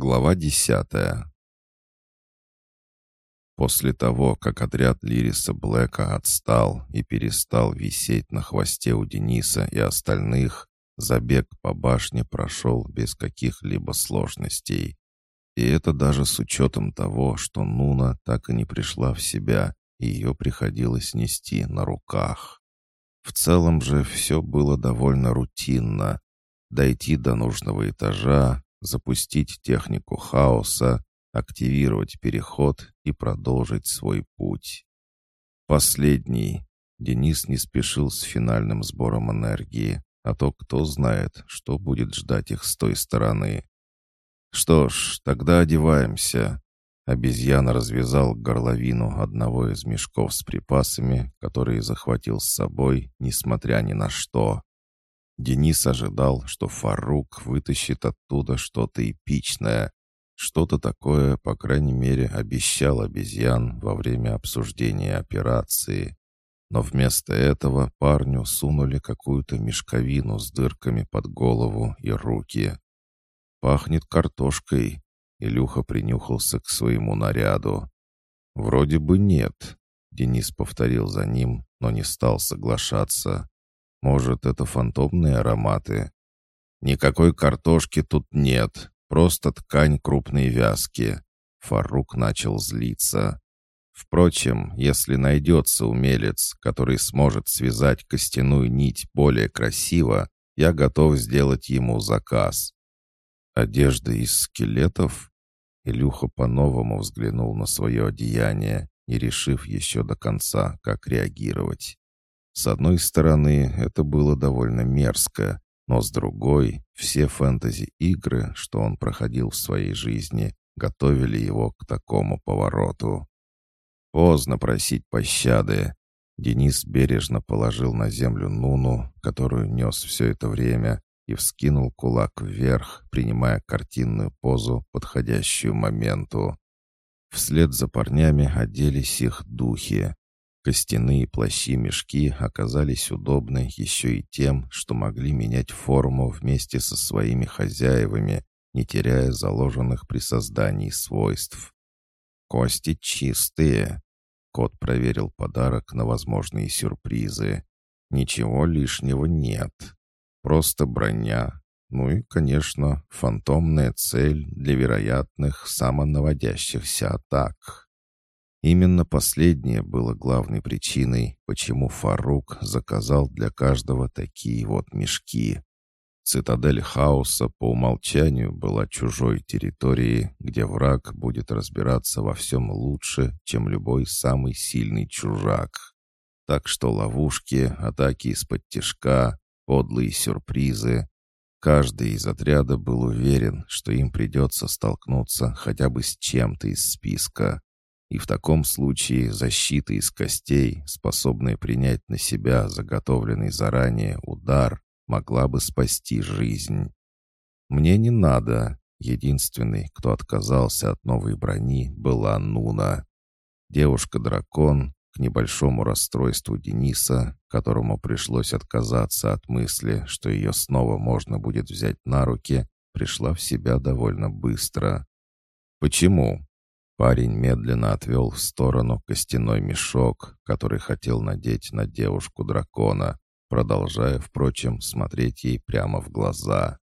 Глава десятая. После того, как отряд Лириса Блэка отстал и перестал висеть на хвосте у Дениса и остальных, забег по башне прошел без каких-либо сложностей. И это даже с учетом того, что Нуна так и не пришла в себя, и ее приходилось нести на руках. В целом же все было довольно рутинно. Дойти до нужного этажа, запустить технику хаоса, активировать переход и продолжить свой путь. Последний. Денис не спешил с финальным сбором энергии, а то кто знает, что будет ждать их с той стороны. Что ж, тогда одеваемся. Обезьяна развязал горловину одного из мешков с припасами, которые захватил с собой, несмотря ни на что. Денис ожидал, что Фарук вытащит оттуда что-то эпичное. Что-то такое, по крайней мере, обещал обезьян во время обсуждения операции. Но вместо этого парню сунули какую-то мешковину с дырками под голову и руки. «Пахнет картошкой», — Илюха принюхался к своему наряду. «Вроде бы нет», — Денис повторил за ним, но не стал соглашаться. Может, это фантомные ароматы? Никакой картошки тут нет, просто ткань крупной вязки. Фарук начал злиться. Впрочем, если найдется умелец, который сможет связать костяную нить более красиво, я готов сделать ему заказ. Одежда из скелетов? Илюха по-новому взглянул на свое одеяние, не решив еще до конца, как реагировать. С одной стороны, это было довольно мерзко, но с другой, все фэнтези-игры, что он проходил в своей жизни, готовили его к такому повороту. Поздно просить пощады. Денис бережно положил на землю Нуну, которую нес все это время, и вскинул кулак вверх, принимая картинную позу, подходящую моменту. Вслед за парнями оделись их духи. Костяные плащи-мешки оказались удобны еще и тем, что могли менять форму вместе со своими хозяевами, не теряя заложенных при создании свойств. «Кости чистые!» Кот проверил подарок на возможные сюрпризы. «Ничего лишнего нет. Просто броня. Ну и, конечно, фантомная цель для вероятных самонаводящихся атак». Именно последнее было главной причиной, почему Фарук заказал для каждого такие вот мешки. Цитадель хаоса по умолчанию была чужой территорией, где враг будет разбираться во всем лучше, чем любой самый сильный чужак. Так что ловушки, атаки из-под тяжка, подлые сюрпризы. Каждый из отряда был уверен, что им придется столкнуться хотя бы с чем-то из списка. И в таком случае защита из костей, способная принять на себя заготовленный заранее удар, могла бы спасти жизнь. Мне не надо. Единственный, кто отказался от новой брони, была Нуна. Девушка-дракон, к небольшому расстройству Дениса, которому пришлось отказаться от мысли, что ее снова можно будет взять на руки, пришла в себя довольно быстро. Почему? Парень медленно отвел в сторону костяной мешок, который хотел надеть на девушку дракона, продолжая, впрочем, смотреть ей прямо в глаза.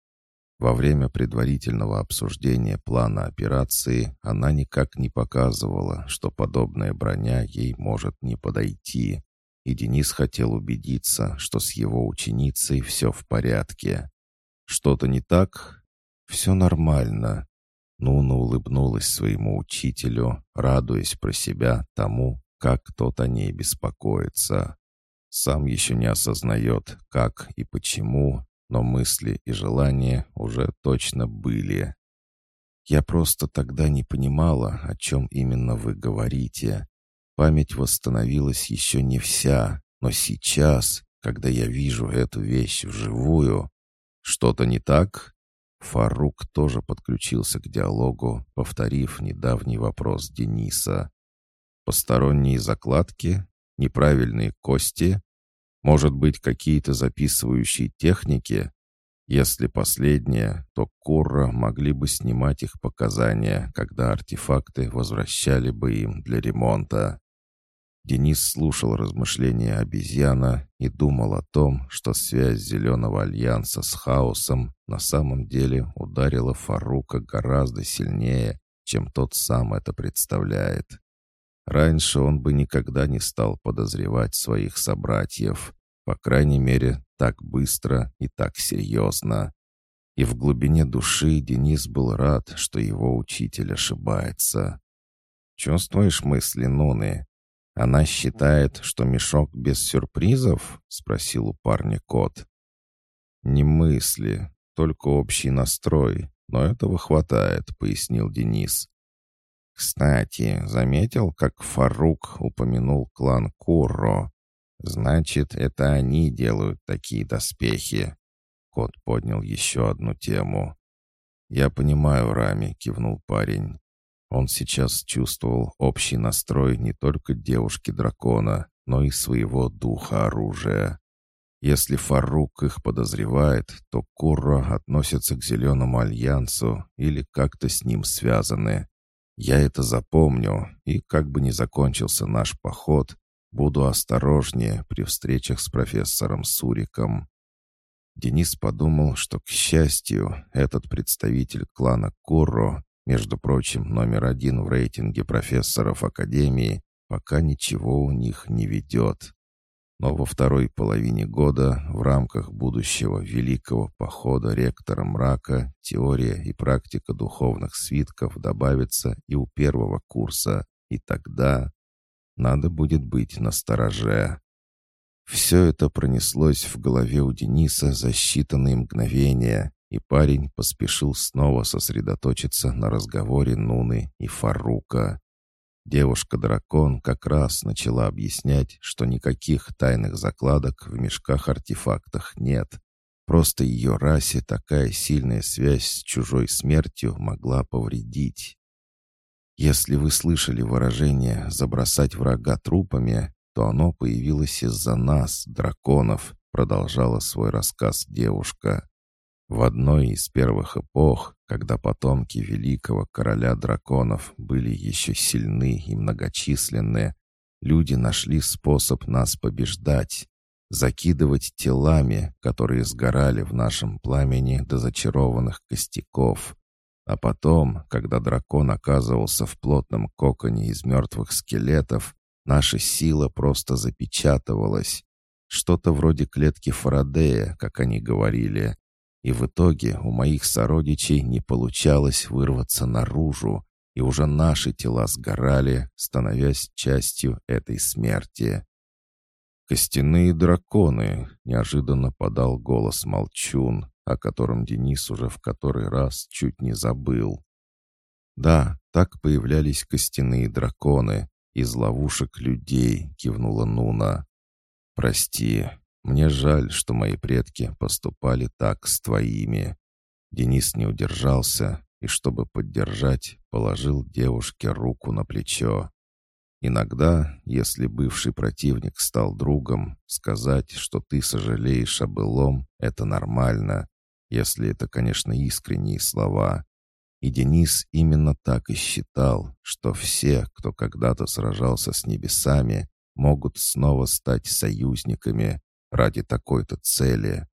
Во время предварительного обсуждения плана операции она никак не показывала, что подобная броня ей может не подойти, и Денис хотел убедиться, что с его ученицей все в порядке. Что-то не так? Все нормально. Нуна улыбнулась своему учителю, радуясь про себя тому, как тот о ней беспокоится. Сам еще не осознает, как и почему, но мысли и желания уже точно были. «Я просто тогда не понимала, о чем именно вы говорите. Память восстановилась еще не вся, но сейчас, когда я вижу эту вещь вживую, что-то не так?» Фарук тоже подключился к диалогу, повторив недавний вопрос Дениса. «Посторонние закладки? Неправильные кости? Может быть, какие-то записывающие техники? Если последнее, то Курра могли бы снимать их показания, когда артефакты возвращали бы им для ремонта. Денис слушал размышления обезьяна и думал о том, что связь Зеленого Альянса с хаосом на самом деле ударила Фарука гораздо сильнее, чем тот сам это представляет. Раньше он бы никогда не стал подозревать своих собратьев, по крайней мере, так быстро и так серьезно. И в глубине души Денис был рад, что его учитель ошибается. «Чувствуешь мысли Нуны? Она считает, что мешок без сюрпризов?» — спросил у парня кот. «Не мысли, только общий настрой, но этого хватает», — пояснил Денис. «Кстати, заметил, как Фарук упомянул клан Курро? Значит, это они делают такие доспехи». Кот поднял еще одну тему. «Я понимаю, Рами», — кивнул парень. Он сейчас чувствовал общий настрой не только девушки-дракона, но и своего духа оружия. Если Фарук их подозревает, то Курро относится к Зеленому Альянсу или как-то с ним связаны. Я это запомню, и как бы ни закончился наш поход, буду осторожнее при встречах с профессором Суриком. Денис подумал, что, к счастью, этот представитель клана Курро между прочим, номер один в рейтинге профессоров Академии пока ничего у них не ведет. Но во второй половине года в рамках будущего великого похода ректора мрака теория и практика духовных свитков добавится и у первого курса, и тогда надо будет быть настороже. Все это пронеслось в голове у Дениса за считанные мгновения, и парень поспешил снова сосредоточиться на разговоре Нуны и Фарука. Девушка-дракон как раз начала объяснять, что никаких тайных закладок в мешках-артефактах нет. Просто ее расе такая сильная связь с чужой смертью могла повредить. Если вы слышали выражение «забросать врага трупами», то оно появилось из-за нас, драконов, продолжала свой рассказ девушка. В одной из первых эпох, когда потомки великого короля драконов были еще сильны и многочисленны, люди нашли способ нас побеждать, закидывать телами, которые сгорали в нашем пламени до зачарованных костяков. А потом, когда дракон оказывался в плотном коконе из мертвых скелетов, наша сила просто запечатывалась. Что-то вроде клетки Фарадея, как они говорили, и в итоге у моих сородичей не получалось вырваться наружу, и уже наши тела сгорали, становясь частью этой смерти. «Костяные драконы!» — неожиданно подал голос Молчун, о котором Денис уже в который раз чуть не забыл. «Да, так появлялись костяные драконы из ловушек людей», — кивнула Нуна. «Прости, мне жаль, что мои предки поступали так с твоими». Денис не удержался и, чтобы поддержать, положил девушке руку на плечо. Иногда, если бывший противник стал другом, сказать, что ты сожалеешь о былом, это нормально, если это, конечно, искренние слова. И Денис именно так и считал, что все, кто когда-то сражался с небесами, могут снова стать союзниками, ради такой-то цели.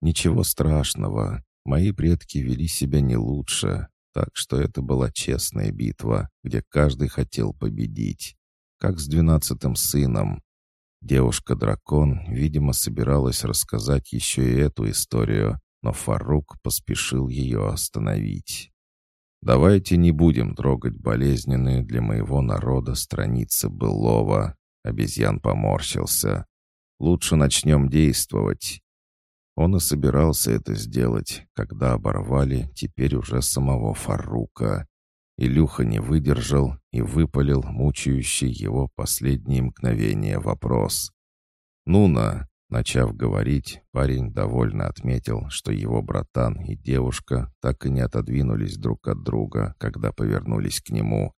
Ничего страшного, мои предки вели себя не лучше, так что это была честная битва, где каждый хотел победить. Как с двенадцатым сыном. Девушка-дракон, видимо, собиралась рассказать еще и эту историю, но Фарук поспешил ее остановить. «Давайте не будем трогать болезненные для моего народа страницы былого», — обезьян поморщился. Лучше начнем действовать». Он и собирался это сделать, когда оборвали теперь уже самого Фарука. Илюха не выдержал и выпалил мучающий его последние мгновения вопрос. «Нуна!» Начав говорить, парень довольно отметил, что его братан и девушка так и не отодвинулись друг от друга, когда повернулись к нему.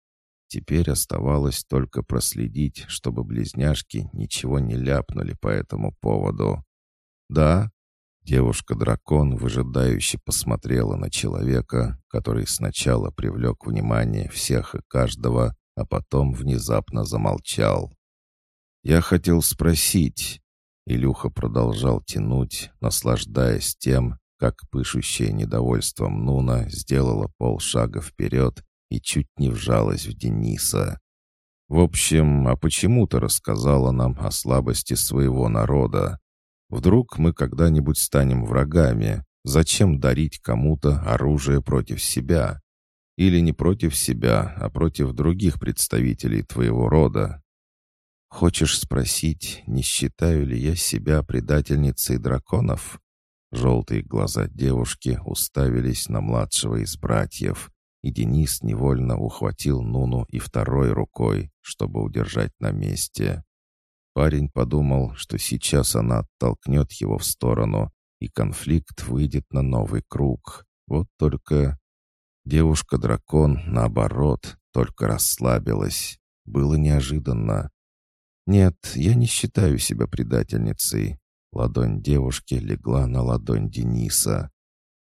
Теперь оставалось только проследить, чтобы близняшки ничего не ляпнули по этому поводу. «Да?» Девушка-дракон выжидающе посмотрела на человека, который сначала привлек внимание всех и каждого, а потом внезапно замолчал. «Я хотел спросить...» Илюха продолжал тянуть, наслаждаясь тем, как пышущее недовольством Нуна сделала полшага вперед и чуть не вжалась в Дениса. «В общем, а почему ты рассказала нам о слабости своего народа? Вдруг мы когда-нибудь станем врагами? Зачем дарить кому-то оружие против себя? Или не против себя, а против других представителей твоего рода? Хочешь спросить, не считаю ли я себя предательницей драконов?» Желтые глаза девушки уставились на младшего из братьев, и Денис невольно ухватил Нуну и второй рукой, чтобы удержать на месте. Парень подумал, что сейчас она оттолкнет его в сторону, и конфликт выйдет на новый круг. Вот только девушка-дракон, наоборот, только расслабилась. Было неожиданно. «Нет, я не считаю себя предательницей». Ладонь девушки легла на ладонь Дениса.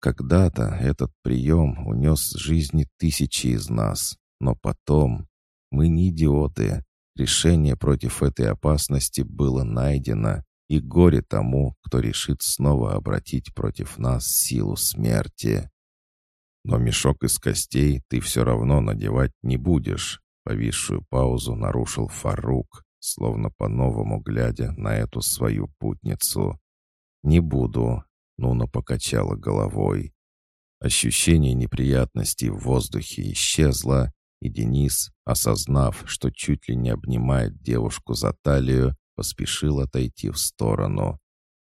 Когда-то этот прием унес жизни тысячи из нас, но потом мы не идиоты. Решение против этой опасности было найдено, и горе тому, кто решит снова обратить против нас силу смерти. Но мешок из костей ты все равно надевать не будешь. Повисшую паузу нарушил Фарук, словно по-новому глядя на эту свою путницу. «Не буду», Нуна покачала головой. Ощущение неприятностей в воздухе исчезло, и Денис, осознав, что чуть ли не обнимает девушку за талию, поспешил отойти в сторону.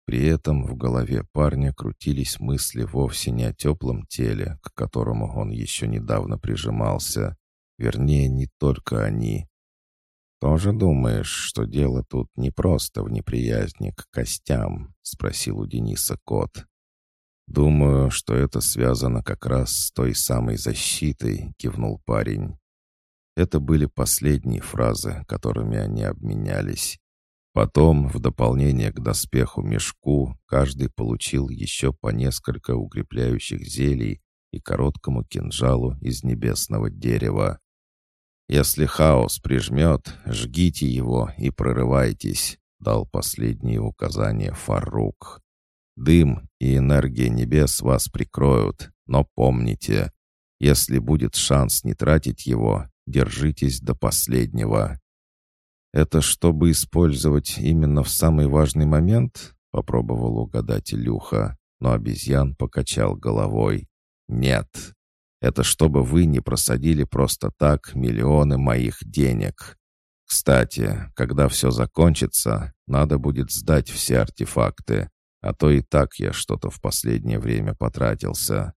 При этом в голове парня крутились мысли вовсе не о теплом теле, к которому он еще недавно прижимался. Вернее, не только они. «Тоже думаешь, что дело тут не просто в неприязни к костям?» — спросил у Дениса кот. «Думаю, что это связано как раз с той самой защитой», — кивнул парень. Это были последние фразы, которыми они обменялись. Потом, в дополнение к доспеху-мешку, каждый получил еще по несколько укрепляющих зелий и короткому кинжалу из небесного дерева. «Если хаос прижмет, жгите его и прорывайтесь», — дал последние указания Фарук. «Дым и энергия небес вас прикроют, но помните, если будет шанс не тратить его, держитесь до последнего». «Это чтобы использовать именно в самый важный момент?» — попробовал угадать Илюха, но обезьян покачал головой. «Нет, это чтобы вы не просадили просто так миллионы моих денег. Кстати, когда все закончится, надо будет сдать все артефакты, а то и так я что-то в последнее время потратился».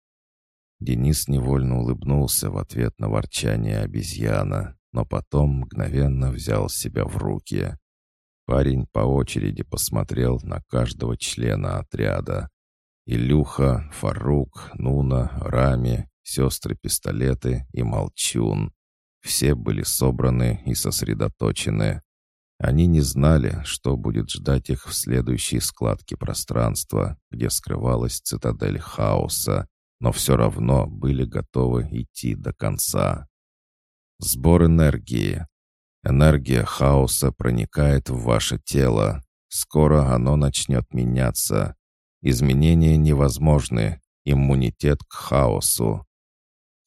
Денис невольно улыбнулся в ответ на ворчание обезьяна, но потом мгновенно взял себя в руки. Парень по очереди посмотрел на каждого члена отряда. Илюха, Фарук, Нуна, Рами сестры-пистолеты и молчун. Все были собраны и сосредоточены. Они не знали, что будет ждать их в следующей складке пространства, где скрывалась цитадель хаоса, но все равно были готовы идти до конца. Сбор энергии. Энергия хаоса проникает в ваше тело. Скоро оно начнет меняться. Изменения невозможны. Иммунитет к хаосу.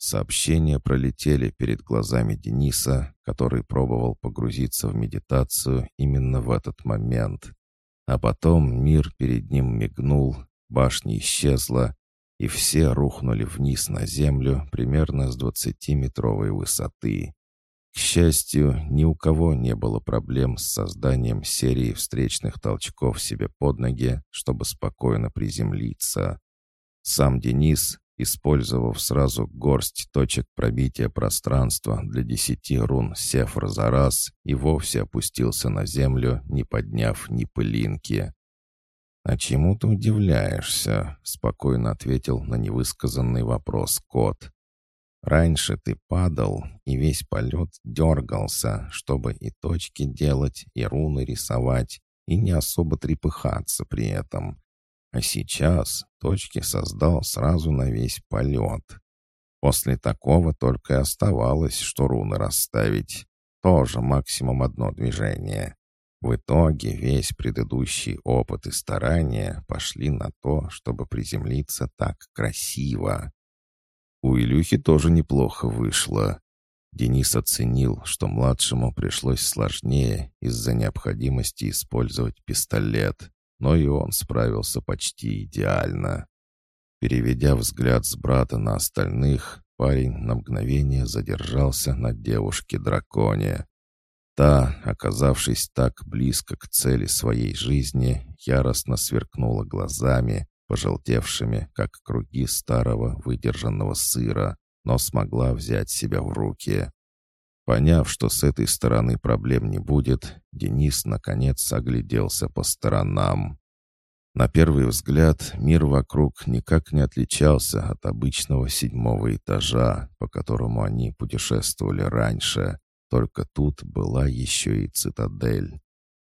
Сообщения пролетели перед глазами Дениса, который пробовал погрузиться в медитацию именно в этот момент. А потом мир перед ним мигнул, башня исчезла, и все рухнули вниз на землю примерно с двадцатиметровой высоты. К счастью, ни у кого не было проблем с созданием серии встречных толчков себе под ноги, чтобы спокойно приземлиться. Сам Денис, Использовав сразу горсть точек пробития пространства для десяти рун Сефр за раз, и вовсе опустился на землю, не подняв ни пылинки. «А чему ты удивляешься?» — спокойно ответил на невысказанный вопрос кот. «Раньше ты падал, и весь полет дергался, чтобы и точки делать, и руны рисовать, и не особо трепыхаться при этом. А сейчас точки создал сразу на весь полет. После такого только и оставалось, что руны расставить. Тоже максимум одно движение. В итоге весь предыдущий опыт и старания пошли на то, чтобы приземлиться так красиво. У Илюхи тоже неплохо вышло. Денис оценил, что младшему пришлось сложнее из-за необходимости использовать пистолет, но и он справился почти идеально. Переведя взгляд с брата на остальных, парень на мгновение задержался на девушке-драконе. Та, оказавшись так близко к цели своей жизни, яростно сверкнула глазами, пожелтевшими, как круги старого выдержанного сыра, но смогла взять себя в руки. Поняв, что с этой стороны проблем не будет, Денис наконец огляделся по сторонам. На первый взгляд мир вокруг никак не отличался от обычного седьмого этажа, по которому они путешествовали раньше, только тут была еще и цитадель.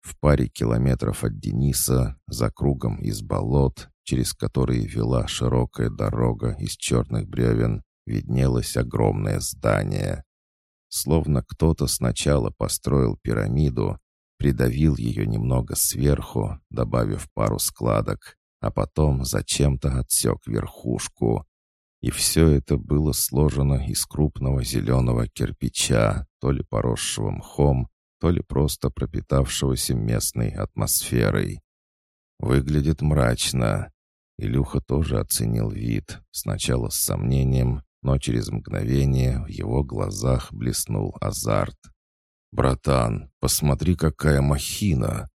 В паре километров от Дениса, за кругом из болот, через которые вела широкая дорога из черных бревен, виднелось огромное здание. Словно кто-то сначала построил пирамиду, придавил ее немного сверху, добавив пару складок, а потом зачем-то отсек верхушку. И все это было сложено из крупного зеленого кирпича, то ли поросшего мхом, то ли просто пропитавшегося местной атмосферой. Выглядит мрачно. Илюха тоже оценил вид, сначала с сомнением, но через мгновение в его глазах блеснул азарт. «Братан, посмотри, какая махина!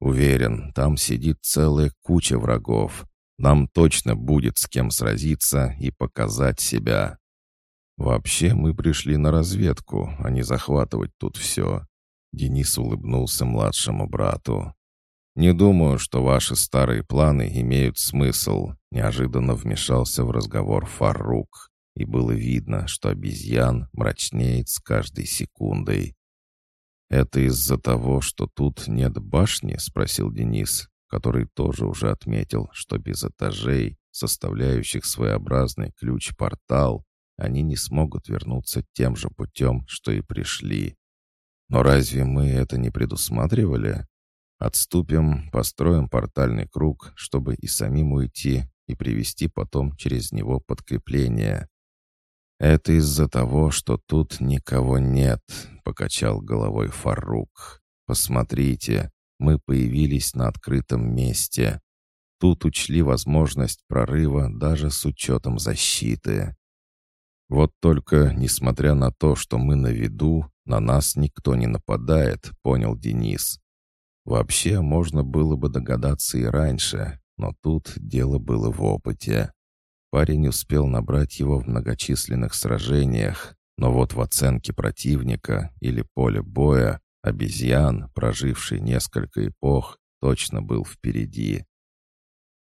Уверен, там сидит целая куча врагов. Нам точно будет с кем сразиться и показать себя. Вообще мы пришли на разведку, а не захватывать тут все». Денис улыбнулся младшему брату. «Не думаю, что ваши старые планы имеют смысл», — неожиданно вмешался в разговор Фарук и было видно, что обезьян мрачнеет с каждой секундой. «Это из-за того, что тут нет башни?» — спросил Денис, который тоже уже отметил, что без этажей, составляющих своеобразный ключ-портал, они не смогут вернуться тем же путем, что и пришли. Но разве мы это не предусматривали? Отступим, построим портальный круг, чтобы и самим уйти, и привести потом через него подкрепление. «Это из-за того, что тут никого нет», — покачал головой Фарук. «Посмотрите, мы появились на открытом месте. Тут учли возможность прорыва даже с учетом защиты. Вот только, несмотря на то, что мы на виду, на нас никто не нападает», — понял Денис. «Вообще, можно было бы догадаться и раньше, но тут дело было в опыте. Парень успел набрать его в многочисленных сражениях, но вот в оценке противника или поле боя обезьян, проживший несколько эпох, точно был впереди.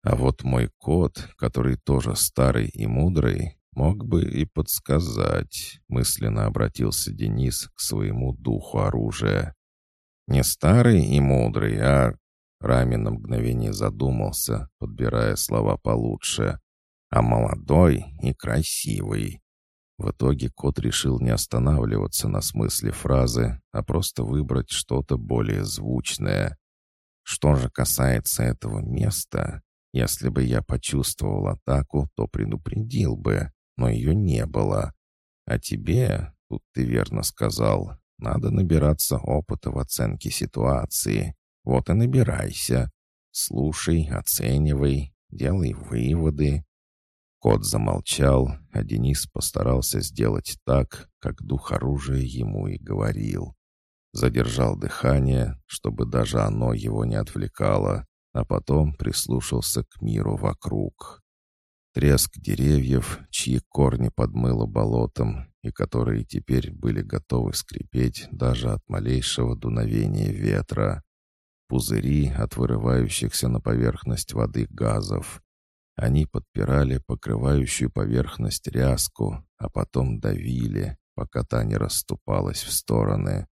А вот мой кот, который тоже старый и мудрый, мог бы и подсказать, мысленно обратился Денис к своему духу оружия. Не старый и мудрый, а... Рамин на мгновение задумался, подбирая слова получше а молодой и красивый. В итоге кот решил не останавливаться на смысле фразы, а просто выбрать что-то более звучное. Что же касается этого места, если бы я почувствовал атаку, то предупредил бы, но ее не было. А тебе, тут ты верно сказал, надо набираться опыта в оценке ситуации. Вот и набирайся. Слушай, оценивай, делай выводы, Кот замолчал, а Денис постарался сделать так, как дух оружия ему и говорил. Задержал дыхание, чтобы даже оно его не отвлекало, а потом прислушался к миру вокруг. Треск деревьев, чьи корни подмыло болотом, и которые теперь были готовы скрипеть даже от малейшего дуновения ветра. Пузыри от вырывающихся на поверхность воды газов, они подпирали покрывающую поверхность ряску, а потом давили, пока та не расступалась в стороны.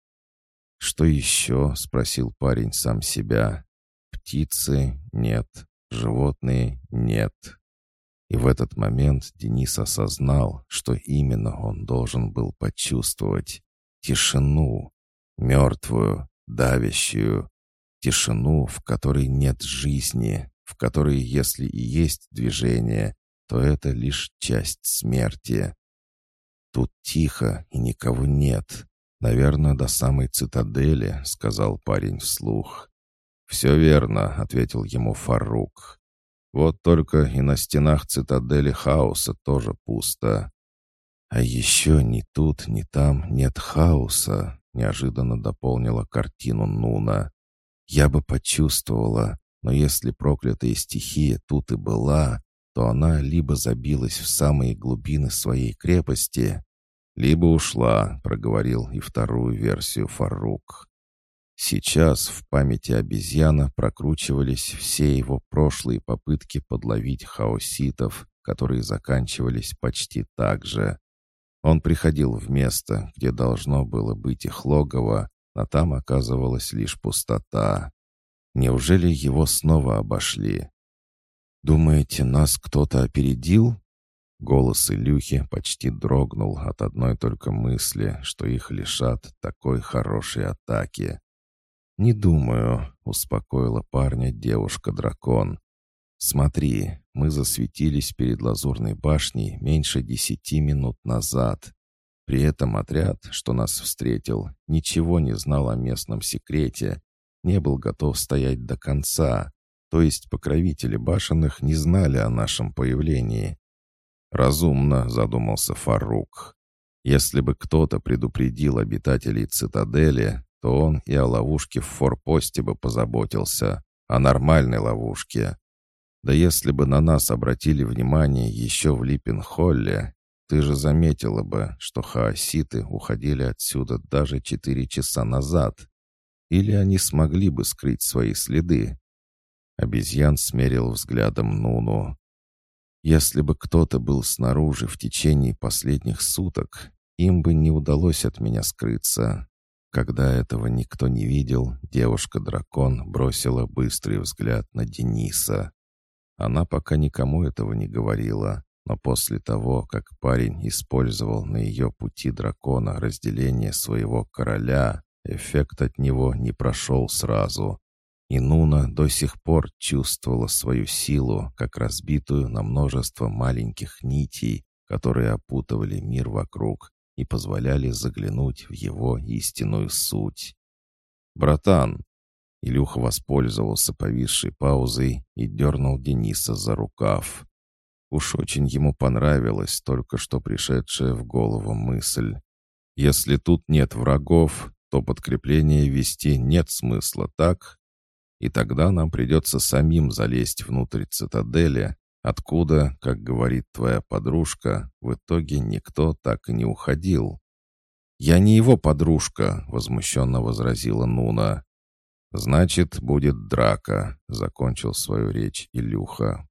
«Что еще?» — спросил парень сам себя. «Птицы? Нет. животные — нет. И в этот момент Денис осознал, что именно он должен был почувствовать. Тишину, мертвую, давящую. Тишину, в которой нет жизни, в которой, если и есть движение, то это лишь часть смерти. Тут тихо и никого нет. Наверное, до самой цитадели, сказал парень вслух. «Все верно», — ответил ему Фарук. «Вот только и на стенах цитадели хаоса тоже пусто». «А еще ни тут, ни там нет хаоса», — неожиданно дополнила картину Нуна. «Я бы почувствовала, но если проклятая стихия тут и была, то она либо забилась в самые глубины своей крепости, либо ушла, проговорил и вторую версию Фарук. Сейчас в памяти обезьяна прокручивались все его прошлые попытки подловить хаоситов, которые заканчивались почти так же. Он приходил в место, где должно было быть их логово, а там оказывалась лишь пустота. Неужели его снова обошли? «Думаете, нас кто-то опередил?» Голос Илюхи почти дрогнул от одной только мысли, что их лишат такой хорошей атаки. «Не думаю», — успокоила парня девушка-дракон. «Смотри, мы засветились перед Лазурной башней меньше десяти минут назад. При этом отряд, что нас встретил, ничего не знал о местном секрете, не был готов стоять до конца, то есть покровители башенных не знали о нашем появлении. «Разумно», — задумался Фарук. «Если бы кто-то предупредил обитателей цитадели, то он и о ловушке в форпосте бы позаботился, о нормальной ловушке. Да если бы на нас обратили внимание еще в Липпенхолле, ты же заметила бы, что хаоситы уходили отсюда даже четыре часа назад. Или они смогли бы скрыть свои следы?» Обезьян смерил взглядом Нуну. «Если бы кто-то был снаружи в течение последних суток, им бы не удалось от меня скрыться. Когда этого никто не видел, девушка-дракон бросила быстрый взгляд на Дениса. Она пока никому этого не говорила, но после того, как парень использовал на ее пути дракона разделение своего короля, эффект от него не прошел сразу. И Нуна до сих пор чувствовала свою силу, как разбитую на множество маленьких нитей, которые опутывали мир вокруг и позволяли заглянуть в его истинную суть. «Братан!» Илюха воспользовался повисшей паузой и дернул Дениса за рукав. Уж очень ему понравилась только что пришедшая в голову мысль. «Если тут нет врагов, то подкрепление вести нет смысла, так? И тогда нам придется самим залезть внутрь цитадели, Откуда, как говорит твоя подружка, в итоге никто так и не уходил. «Я не его подружка», — возмущенно возразила Нуна. «Значит, будет драка», — закончил свою речь Илюха.